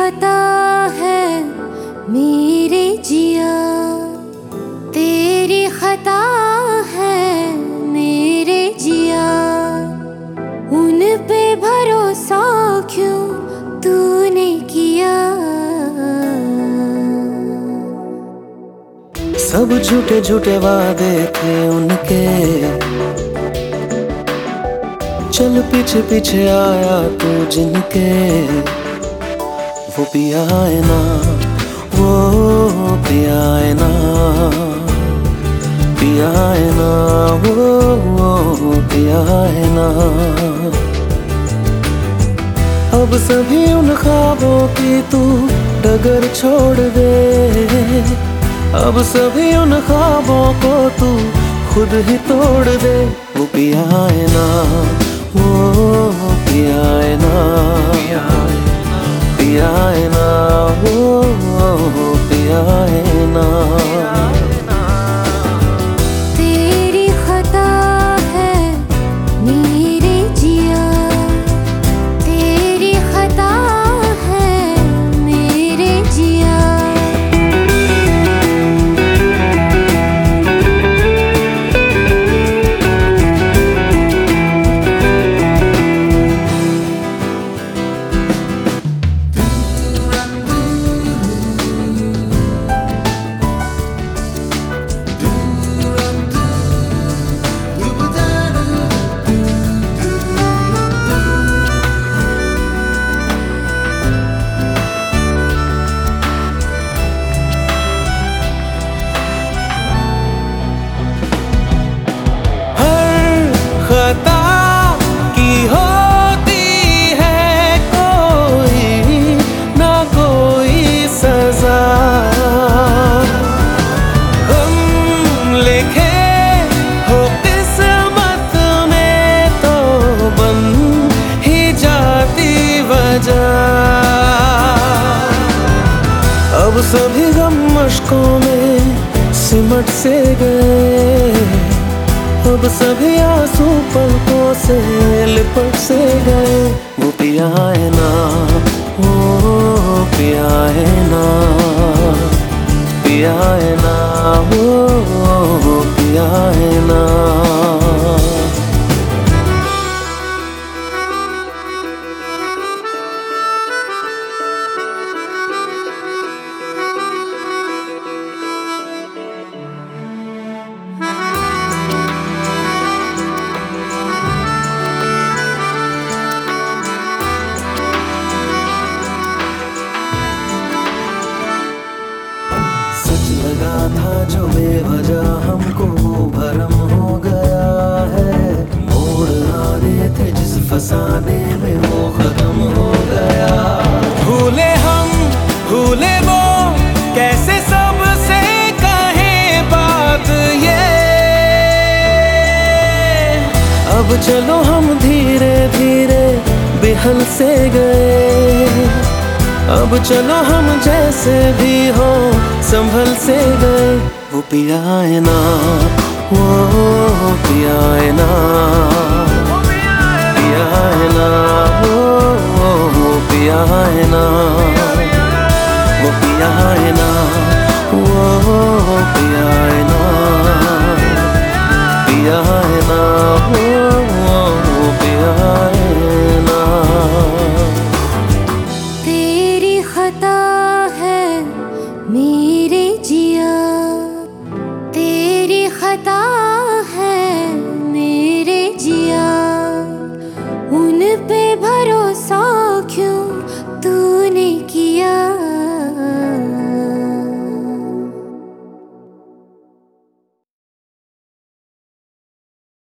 खता है मेरे जिया। तेरी खता है मेरे जिया। उन पे भरोसा क्यों तूने किया? सब झूठे झूठे वादे थे उनके। चल पीछे पीछे आया तू जिनके। वो पिया ना वो पिया ना पिया ना वो, वो पिया ना। अब सभी उन ख्वाबों की तू डगर छोड़ दे। अब सभी उन ख्वाबों को तू खुद ही तोड़ दे। वो पिया ना वो सभी गम मशकों में सिमट से गए। अब सभी आँसू पलकों से लिपट से गए। वो पिया है ना वो पिया है ना, पिया है ना वो पिया है था जो बेवजह हमको भरम हो गया है। मोड़ आने थे जिस फसाने में वो खत्म हो गया। भूले हम, भूले वो, कैसे सबसे कहे बात ये? अब चलो हम धीरे धीरे बेहल से गए। अब चलो हम जैसे भी हो, संभल से गए। वो पिया है ना, वो पिया है ना। पिया है ना, वो पियाए पिया ना। खता है मेरे जिया। उन पे भरोसा